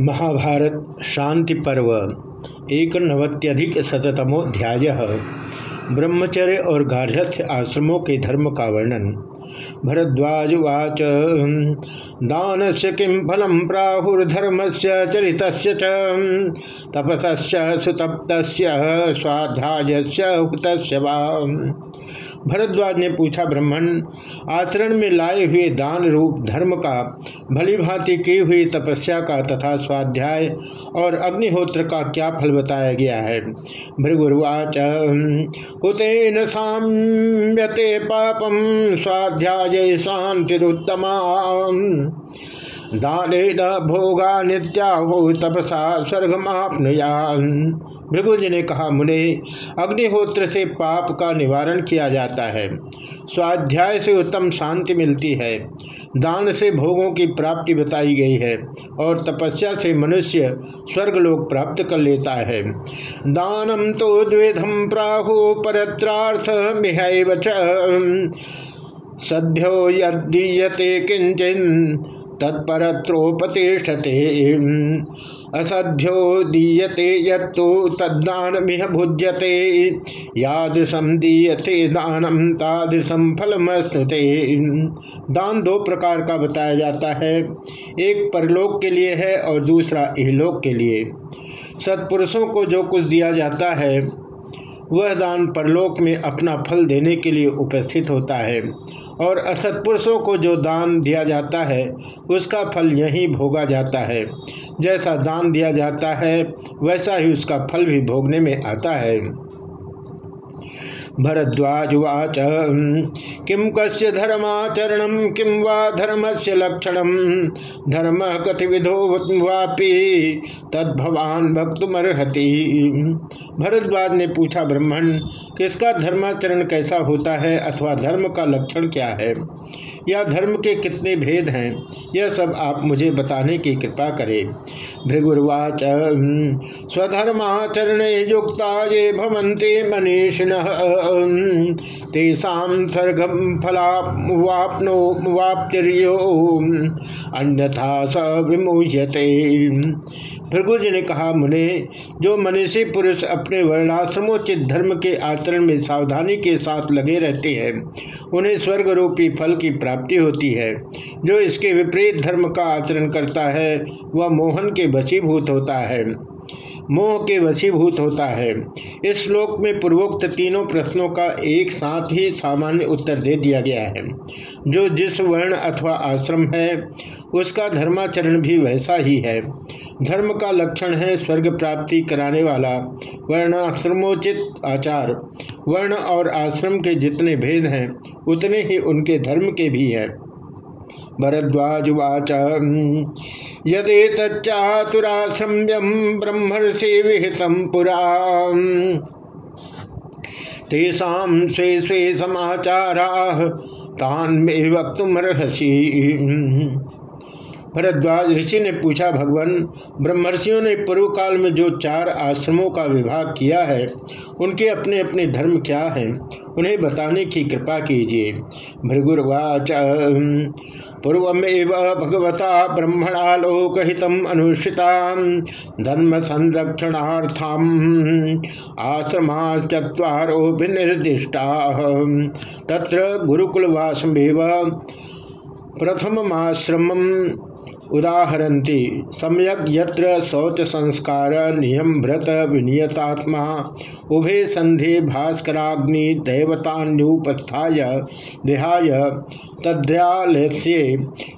महाभारत शांति पर्व एक नवत्यधिक शतमोध्याय ब्रह्मचर्य और गार्हस्थ्य आश्रमों के धर्म का वर्णन। भरद्वाज भरद्वाजुवाच दान से किं फलम प्राहुर्धर्म से चरित तपस सुतप्त स्वाध्याय हुत भरद्वाज ने पूछा, ब्राह्मण, आचरण में लाए हुए दान रूप धर्म का भली भांति की हुई तपस्या का तथा स्वाध्याय और अग्निहोत्र का क्या फल बताया गया है? भृगुर्वाच हुतेन साम्यते पापम स्वाध्याय शांतिरुत्तमा दान भोगा नित्या हो तपसा स्वर्गमापनुया भृगु जी ने कहा, मुने, अग्निहोत्र से पाप का निवारण किया जाता है। स्वाध्याय से उत्तम शांति मिलती है। दान से भोगों की प्राप्ति बताई गई है और तपस्या से मनुष्य स्वर्ग स्वर्गलोक प्राप्त कर लेता है। दानम तो द्विधम प्राहु परत्रार्थ मिहैव सद्यो यदीयते किंचन तत्परत्रोपतिष्ठते। असध्यो दीयते यत्तो तद्दानमिह भुज्यते। यादृशम दीयते दानम तादृशम फलमस्तुते। दान दो प्रकार का बताया जाता है। एक परलोक के लिए है और दूसरा इहलोक के लिए। सत्पुरुषों को जो कुछ दिया जाता है, वह दान परलोक में अपना फल देने के लिए उपस्थित होता है। और असत्पुरुषों को जो दान दिया जाता है, उसका फल यहीं भोगा जाता है। जैसा दान दिया जाता है, वैसा ही उसका फल भी भोगने में आता है। भरद्वाजुवाच। किं कस्य धर्माचरण, किं वा धर्म से लक्षण? धर्म कति विधो वापी तद्भवान भक्तुमर्हति भरद्वाज ने पूछा, ब्राह्मण, किसका धर्माचरण कैसा होता है अथवा धर्म का लक्षण क्या है? या धर्म के कितने भेद हैं? यह सब आप मुझे बताने की कृपा करें। भृगुर्वाच स्वधर्माचरण युक्ता ये भवंते मनीषिण तेषा स्वर्गम फलाप्नो वाप्तिर्यो अन्यथा स विमोह्यते। भृगु जी ने कहा, मुने, जो मनीषी पुरुष अपने वर्णाश्रमोचित धर्म के आचरण में सावधानी के साथ लगे रहते हैं, उन्हें स्वर्ग रूपी फल की प्राप्ति होती है। जो इसके विपरीत धर्म का आचरण करता है, वह मोहन के बचीभूत होता है। मोह के वशीभूत होता है। इस श्लोक में पूर्वोक्त तीनों प्रश्नों का एक साथ ही सामान्य उत्तर दे दिया गया है। जो जिस वर्ण अथवा आश्रम है, उसका धर्माचरण भी वैसा ही है। धर्म का लक्षण है स्वर्ग प्राप्ति कराने वाला, वर्णाश्रमोचित आचार। वर्ण और आश्रम के जितने भेद हैं, उतने ही उनके धर्म के भी हैं। भरद्वाजुवाच यदे तच्चातुराश्रम्यम ब्रह्मर्षि विहित पुरा। ते स्वे स्वे समाचारा तान में भरद्वाज ऋषि ने पूछा, भगवान, ब्रह्मर्षियों ने पूर्व काल में जो चार आश्रमों का विभाग किया है, उनके अपने अपने धर्म क्या हैं? उन्हें बताने की कृपा कीजिए। भृगुर्वाच पूर्वमेव भगवता ब्रह्मणालोकहित अनुष्ठिता धर्म संरक्षणार्थम आश्रमा चुरो विनिर्दिष्टा तत्र गुरुकुलवासमेव प्रथमश्रम उदाहरती सम्यक यत्र शौच संस्कार नियम व्रत विनियतात्मा, उभे संधि भास्कराग्नि दैवतान्युपस्थाय विहाय तद्रालस्य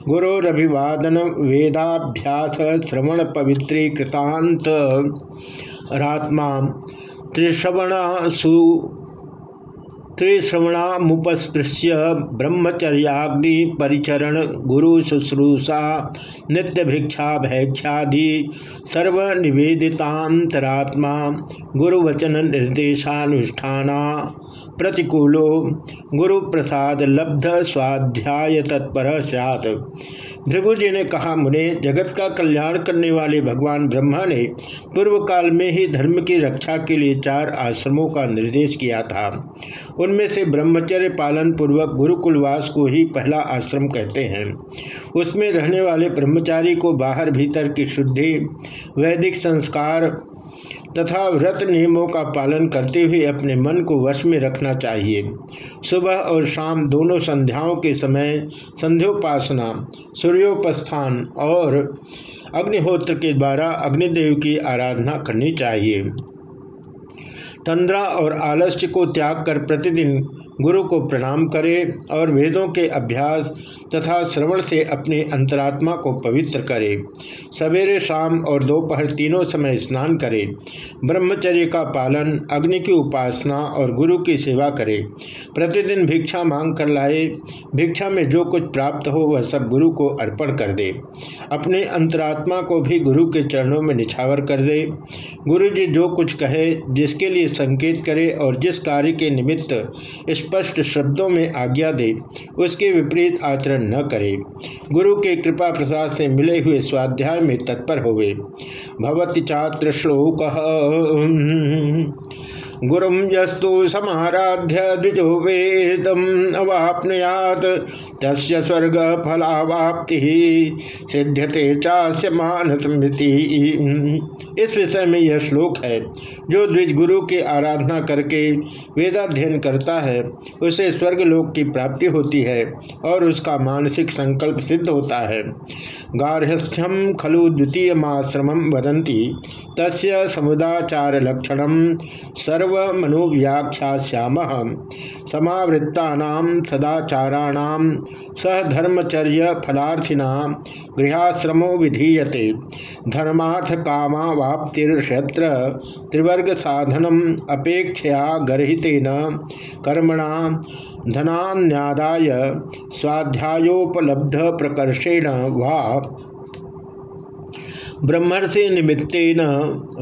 गुरोरभिवादन वेदाभ्यास श्रवण पवित्रीकृतांत रात्मा त्रिश्रवणासु त्रिश्रवणामुपस्पृश्य ब्रह्मचर्याग्नि परिचरण गुरु शुश्रूषा, नित्य भिक्षा भैक्षादि सर्वनिवेदितांतरात्मा गुरुवचन निर्देशानुष्ठान, प्रतिकूलो गुरु प्रसाद लब्ध स्वाध्याय तत्पर सैत भृगु जी ने कहा, मुने, जगत का कल्याण करने वाले भगवान ब्रह्मा ने पूर्व काल में ही धर्म की रक्षा के लिए चार आश्रमों का निर्देश किया था। उनमें से ब्रह्मचर्य पालन पूर्वक गुरुकुलवास को ही पहला आश्रम कहते हैं। उसमें रहने वाले ब्रह्मचारी को बाहर भीतर की शुद्धि, वैदिक संस्कार तथा व्रत नियमों का पालन करते हुए अपने मन को वश में रखना चाहिए। सुबह और शाम दोनों संध्याओं के समय संध्योपासना, सूर्योपस्थान और अग्निहोत्र के द्वारा अग्निदेव की आराधना करनी चाहिए। तंद्रा और आलस्य को त्याग कर प्रतिदिन गुरु को प्रणाम करे और वेदों के अभ्यास तथा श्रवण से अपने अंतरात्मा को पवित्र करे। सवेरे, शाम और दोपहर तीनों समय स्नान करे। ब्रह्मचर्य का पालन, अग्नि की उपासना और गुरु की सेवा करे। प्रतिदिन भिक्षा मांग कर लाए। भिक्षा में जो कुछ प्राप्त हो, वह सब गुरु को अर्पण कर दे। अपने अंतरात्मा को भी गुरु के चरणों में निछावर कर दे। गुरु जी जो कुछ कहे, जिसके लिए संकेत करे और जिस कार्य के निमित्त स्पष्ट शब्दों में आज्ञा दे, उसके विपरीत आचरण न करे। गुरु के कृपा प्रसाद से मिले हुए स्वाध्याय में तत्पर होवे। भवती छात्र श्लोक। गुरु यस्तु समाराध्य द्विजो वेदम अवापनुयात तस् स्वर्ग फलावाप्ति सिद्ध्यते चास्य मानसमिति इस विषय में यह श्लोक है, जो द्विज गुरु की आराधना करके वेदाध्ययन करता है, उसे स्वर्ग लोक की प्राप्ति होती है और उसका मानसिक संकल्प सिद्ध होता है। गार्हस्थ्यम खलु द्वितीय आश्रम वदंती तस्य समुदाचार लक्षण सर्व मनोव्याख्याश्याम समावृत्ता सदाचाराण सह धर्मचर्य फलार्थिना गृहाश्रमो विधीयते। धर्मार्थ कामावाप्तिर्षत्र त्रिवर्ग साधनम अपेक्षया गर्हितेन कर्मणा धनान्यादाय स्वाध्यायोपलब्ध प्रकर्षेण वा ब्रह्मर्षि निमित्तेन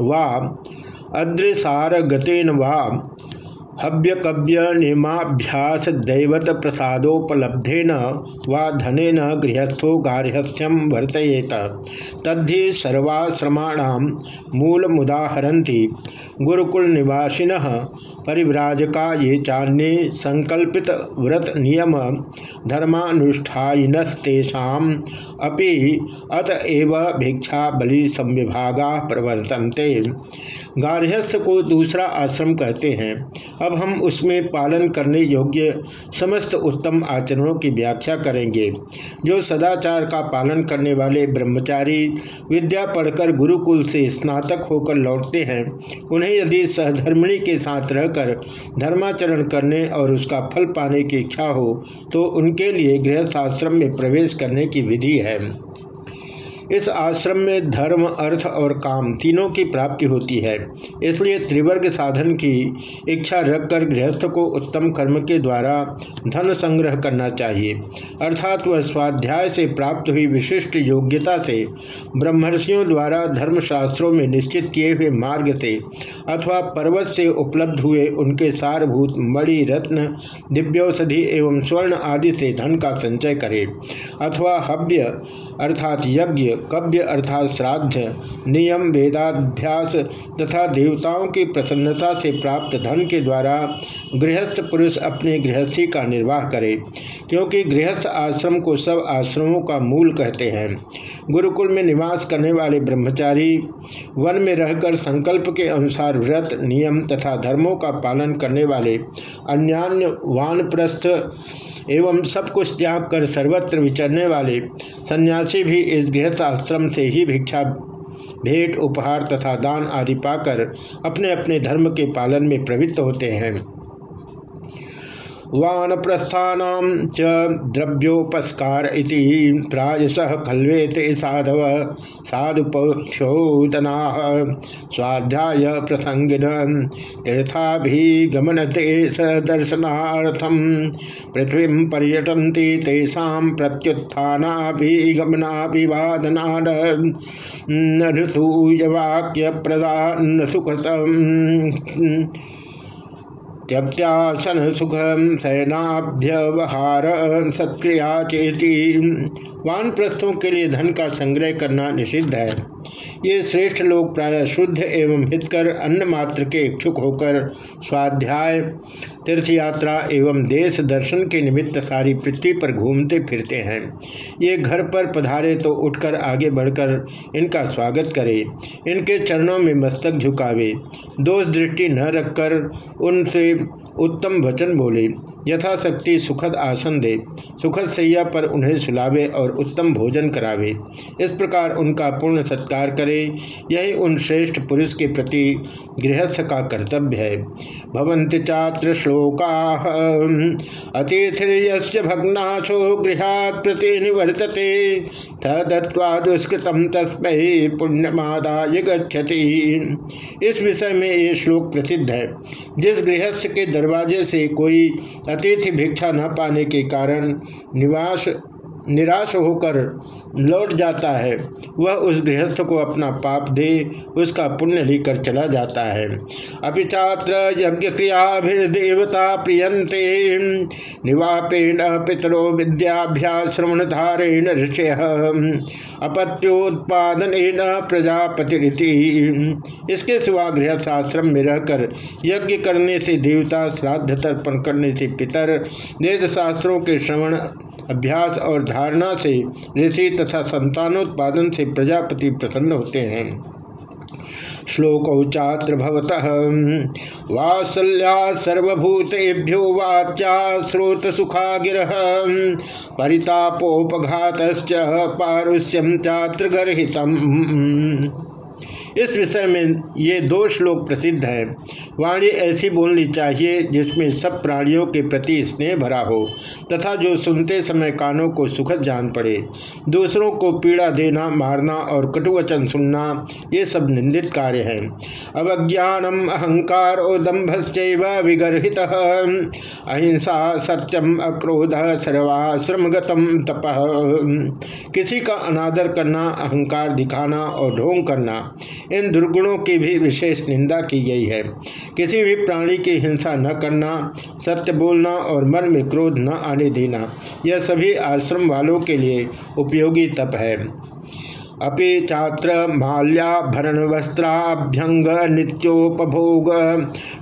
वा अदृसारगतेन वा हव्यकव्य नियमाभ्यास दैवत प्रसादोपलब्धेन वा धनेन गृहस्थो गार्हस्थ्यम वर्तयेत। तद्धि सर्वाश्रमाण मूलमुदाहरती गुरुकुल निवासिन परिव्राजका ये चान्ये संकल्पित व्रत नियम धर्मानुष्ठानस्तेषा अपि अतएव भिक्षा बलि संविभागा प्रवर्तन्ते। गार्हस्थ को दूसरा आश्रम कहते हैं। अब हम उसमें पालन करने योग्य समस्त उत्तम आचरणों की व्याख्या करेंगे। जो सदाचार का पालन करने वाले ब्रह्मचारी विद्या पढ़कर गुरुकुल से स्नातक होकर लौटते हैं, उन्हें यदि सहधर्मिणी के साथ रहकर धर्माचरण करने और उसका फल पाने की इच्छा हो तो उनके लिए गृहस्थ आश्रम में प्रवेश करने की विधि है। इस आश्रम में धर्म, अर्थ और काम तीनों की प्राप्ति होती है। इसलिए त्रिवर्ग साधन की इच्छा रखकर गृहस्थ को उत्तम कर्म के द्वारा धन संग्रह करना चाहिए। अर्थात वह स्वाध्याय से प्राप्त हुई विशिष्ट योग्यता से ब्रह्मर्षियों द्वारा धर्मशास्त्रों में निश्चित किए हुए मार्ग से अथवा पर्वत से उपलब्ध हुए उनके सारभूत मणि, रत्न, दिव्यौषधि एवं स्वर्ण आदि से धन का संचय करे। अथवा हव्य, अर्थात यज्ञ कव्य अर्थात श्राद्ध, नियम वेदाभ्यास तथा देवताओं की प्रसन्नता से प्राप्त धन के द्वारा गृहस्थ पुरुष अपने गृहस्थी का निर्वाह करे, क्योंकि गृहस्थ आश्रम को सब आश्रमों का मूल कहते हैं। गुरुकुल में निवास करने वाले ब्रह्मचारी, वन में रहकर संकल्प के अनुसार व्रत, नियम तथा धर्मों का पालन करने वाले अन्यान्य वानप्रस्थ एवं सब कुछ त्याग कर सर्वत्र विचरने वाले सन्यासी भी इस गृहस्थ आश्रम से ही भिक्षा, भेंट, उपहार तथा दान आदि पाकर अपने अपने धर्म के पालन में प्रवृत्त होते हैं। वानप्रस्थान च द्रव्योपस्कार प्रायश खल्वेते साधव साधुपोक्षोदना स्वाध्याय प्रसंगिन तीर्थाभिगमनते सदर्शनार्थम पृथ्वी पर्यटन्ति तेषा प्रत्युत्थानाभिगमनाभिवादनाद। ऋतुयवाक्य प्रदान सुखतम। त्यक्त्यासन सुखम शयनाभ्यवहार सत्क्रिया चेती। वान प्रस्थों के लिए धन का संग्रह करना निषिद्ध है। ये श्रेष्ठ लोग प्राय शुद्ध एवं हितकर अन्न मात्र के इच्छुक होकर स्वाध्याय तीर्थ यात्रा एवं देश दर्शन के निमित्त सारी पृथ्वी पर घूमते फिरते हैं। ये घर पर पधारे तो उठकर आगे बढ़कर इनका स्वागत करे। इनके चरणों में मस्तक झुकावे। दोष दृष्टि न रखकर उनसे उत्तम वचन बोले। यथाशक्ति सुखद आसन दे। सुखद सैया पर उन्हें सुलावे और उत्तम भोजन करावे। इस प्रकार उनका पूर्ण सत्कार करे। यही उन श्रेष्ठ पुरुष के प्रति गृहस्थ का कर्तव्य है। भवंति चात्र श्लोका। अतिथिर्य भग्नाशो गृहात प्रति निवर्तते। तत्वा दुष्कृतम तस्मय पुण्यमादाय गच्छति। इस विषय में ये श्लोक प्रसिद्ध है। जिस गृहस्थ के दरवाजे से कोई अतिथि भिक्षा न पाने के कारण निवास निराश होकर लौट जाता है। वह उस गृहस्थ को अपना पाप दे, उसका पुण्य लेकर चला जाता है। अपिचात्र यज्ञ क्रियाभिर्देवता प्रियंते निवापेण पितरो विद्याभ्याश्रवण धारेण ऋषय। अपत्योत्पादन प्रजापति इसके सिवा गृहस्थाश्रम में रहकर यज्ञ करने से देवता श्राद्ध तर्पण करने से पितर वेद शास्त्रों के श्रवण अभ्यास और धारणा से ऋषि तथा संतानोत्पादन से प्रजापति प्रसन्न होते हैं। श्लोकौचात्र भवत। वात्सल्या सर्वभूतेभ्यो वाच्या स्रोत सुखा गिर परितापोपघात पारुष्यम चात्र गर्तम इस विषय में ये दो श्लोक प्रसिद्ध है। वाणी ऐसी बोलनी चाहिए जिसमें सब प्राणियों के प्रति स्नेह भरा हो, तथा जो सुनते समय कानों को सुखद जान पड़े, दूसरों को पीड़ा देना, मारना और कटुवचन सुनना, ये सब निंदित कार्य है। अवज्ञानम अहंकार दम्भश्चैव विगर्हित, अहिंसा सत्यम अक्रोध सर्वाश्रमगतम तप। किसी का अनादर करना, अहंकार दिखाना और ढोंग करना इन दुर्गुणों की भी विशेष निंदा की गई है। किसी भी प्राणी की हिंसा न करना, सत्य बोलना और मन में क्रोध न आने देना, यह सभी आश्रम वालों के लिए उपयोगी तप है। अपि चात्र माल्याभरण वस्त्राभ्यंग नित्योपभोग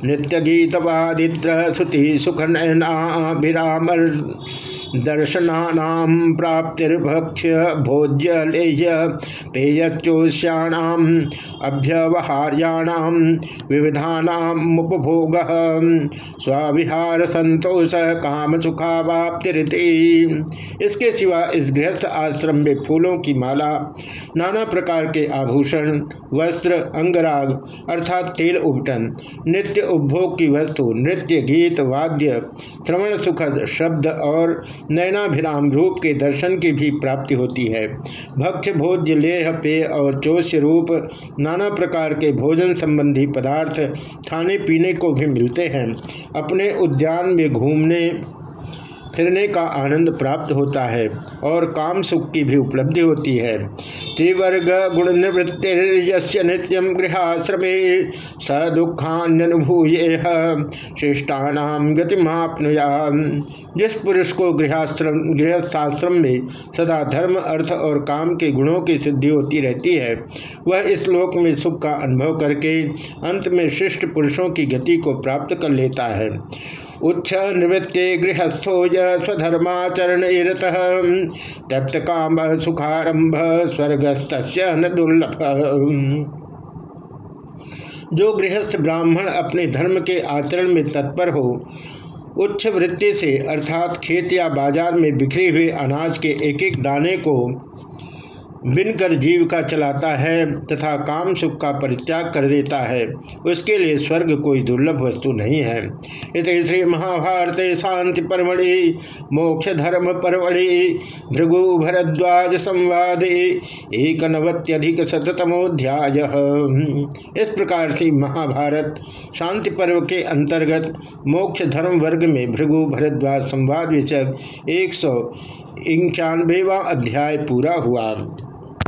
नित्य गीतवादित्र श्रुति सुख नयनाभिरामर दर्शना प्राप्तिर्भक्ष्य भोज्य लेह्य पेयचोष्याण अभ्यवहार्याण विविधानामुपभोग स्वाविहार संतोष काम सुखावाप्तिरिति इसके सिवा इस गृहस्थ आश्रम में फूलों की माला, नाना प्रकार के आभूषण, वस्त्र, अंगराग अर्थात तेल उपटन, नित्य उपभोग की वस्तु, नृत्य, गीत, वाद्य, श्रवण सुखद शब्द और नयनाभिराम रूप के दर्शन की भी प्राप्ति होती है। भक्ष भोज्य, लेह, पेय और चोष्य रूप नाना प्रकार के भोजन संबंधी पदार्थ खाने पीने को भी मिलते हैं। अपने उद्यान में घूमने फिरने का आनंद प्राप्त होता है और काम सुख की भी उपलब्धि होती है। त्रिवर्ग गुण निवृत्ति नित्यम गृहाश्रमे स दुखान्यनुभूय श्रेष्ठानाम गतिमापनुया जिस पुरुष को गृहाश्रम, गृहस्थाश्रम में सदा धर्म, अर्थ और काम के गुणों की सिद्धि होती रहती है, वह इस लोक में सुख का अनुभव करके अंत में श्रेष्ठ पुरुषों की गति को प्राप्त कर लेता है। उच्च निवृत्ते गृहस्थो स्वधर्माचरण तप्त काम सुखारंभ स्वर्गस्त न दुर्लभ। जो गृहस्थ ब्राह्मण अपने धर्म के आचरण में तत्पर हो उच्च वृत्ति से अर्थात खेत या बाज़ार में बिखरे हुए अनाज के एक एक दाने को बिनकर जीव का चलाता है तथा काम सुख का परित्याग कर देता है। उसके लिए स्वर्ग कोई दुर्लभ वस्तु नहीं है। इत श्री महाभारत शांति परमढ़ि, मोक्ष धर्म परमढ़ि भृगु भरद्वाज संवाद एक नवत्यधिक शतमोध्याय इस प्रकार से महाभारत शांति पर्व के अंतर्गत मोक्ष धर्म वर्ग में भृगु भरद्वाज संवाद विषय एक सौ इक्यानवेवा अध्याय पूरा हुआ।